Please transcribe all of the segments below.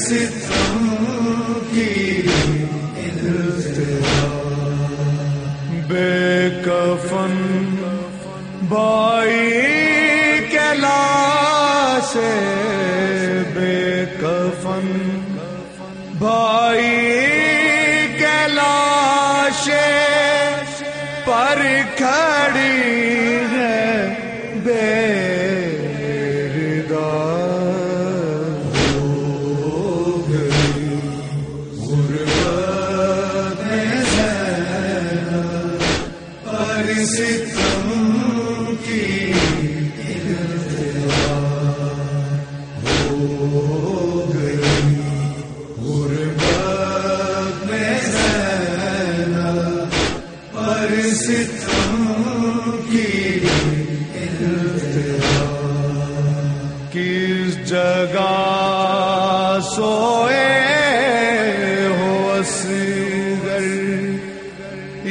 ستم کی بے کفن بھائی کے لاش بے کفن بھائی کے پر کھڑی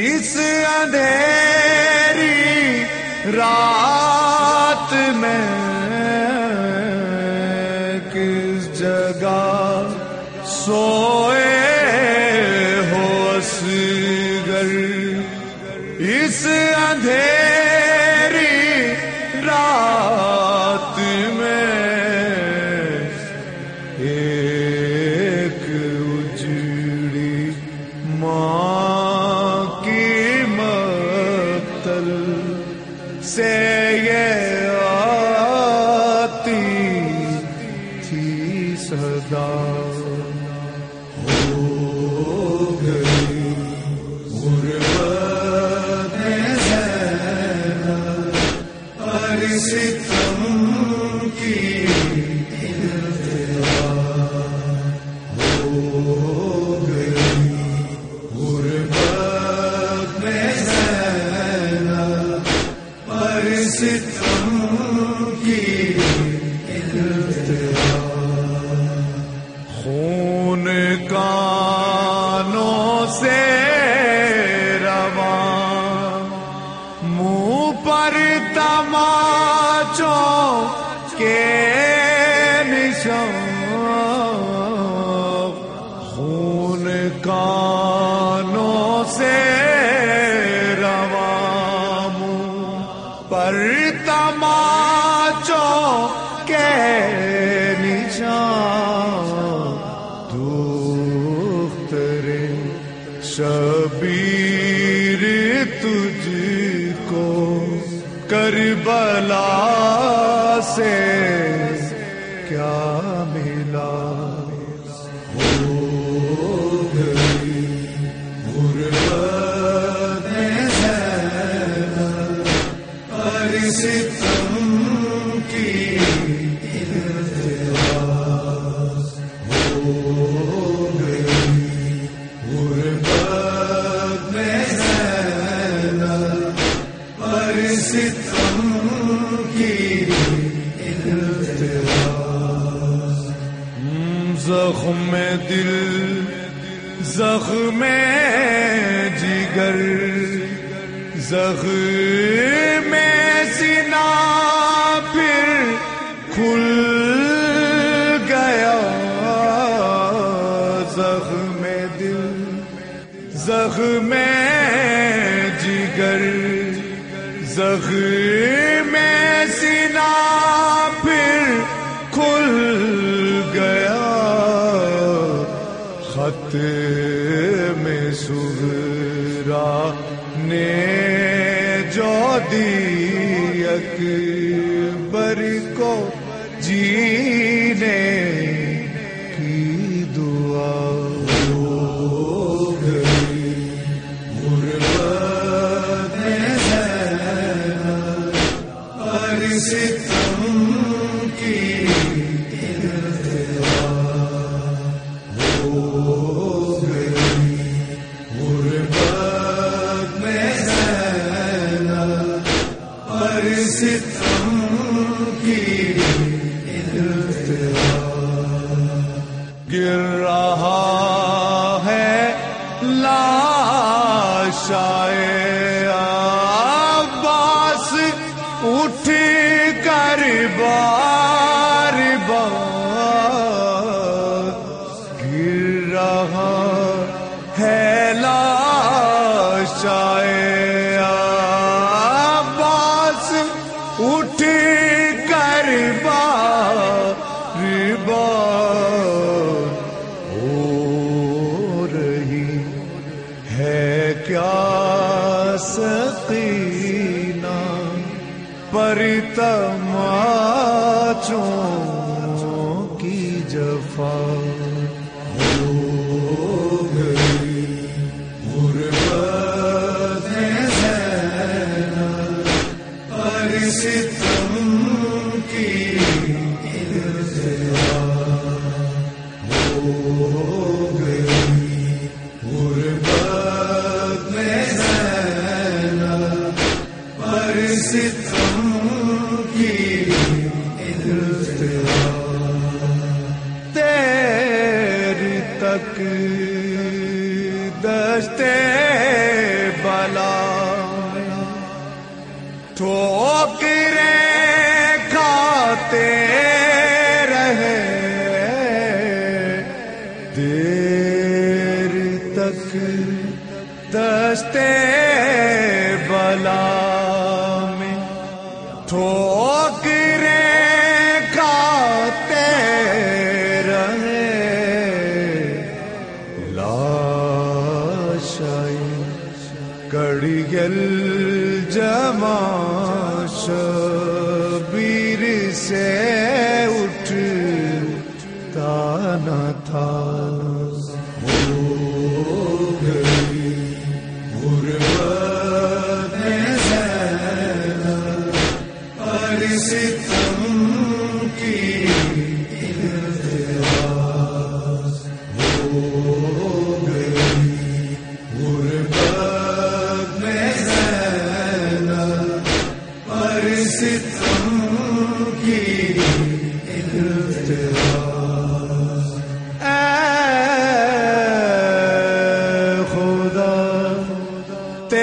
اس اندھیری رات کانوں سے رواں منہ پر تماچوں کے نشان دختر شبیر تجھ کو کربلا سے کیا ملا زخم سینا پھر کھل گیا۔ زخم دل زخم جگر زخم سینا پھر کھل گیا۔ خط میں سغرا نے جو اکبر کو جینے کی دعا ہو گئی۔ غربت میں پر ستم رہا ہے لاشائے سقینا پر تماچوں کی جفا ستم کی التوا تک دستے بلا ٹھوکریں کھاتے رہے۔ دیر تک دستے کڑی گل سے اٹھ تانا تھا۔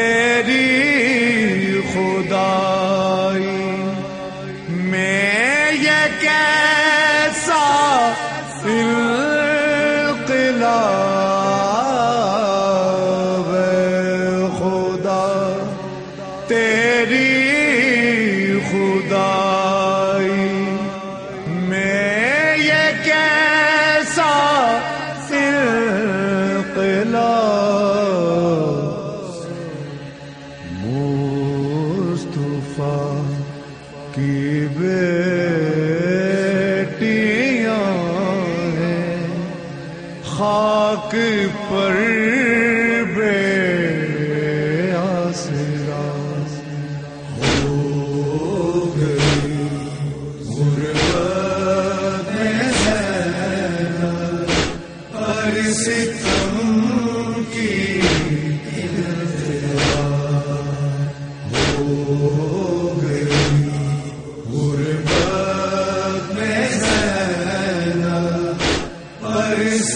تیری خدائی۔ میں یہ کیسا انقلاب خدا؟ تیری خدائی۔ میں یہ کیسا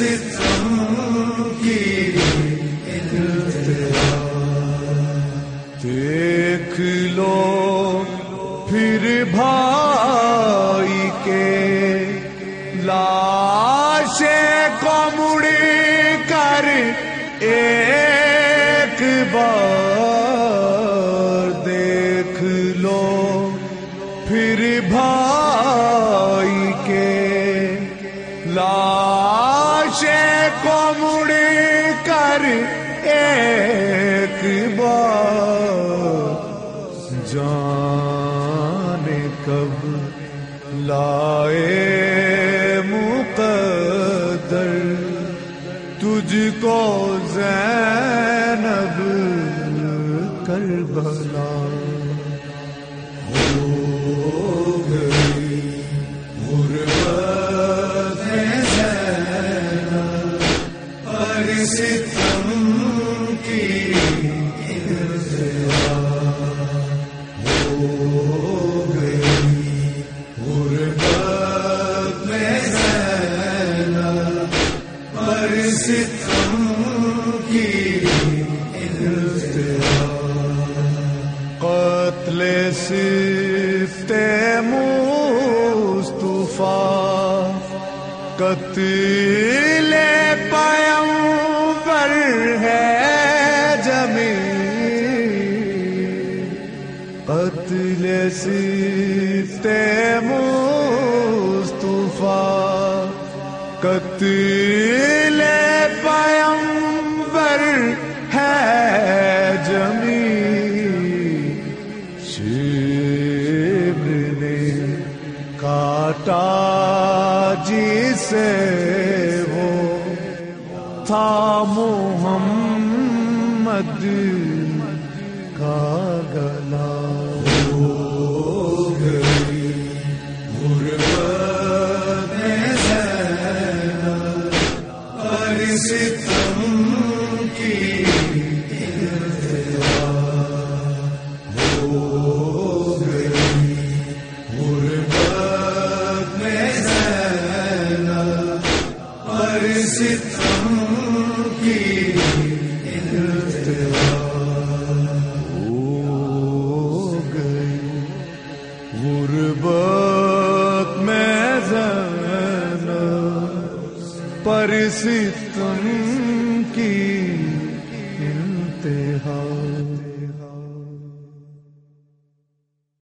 ستم کی دیکھ لو پھر بھائی کے لاشیں کو مڑ کر ایک بار لائے مقدر تجھ کو زینب کر ہو قتل پیمبر ہے جمی قتل سیتے مصطفیٰ۔ قتل سے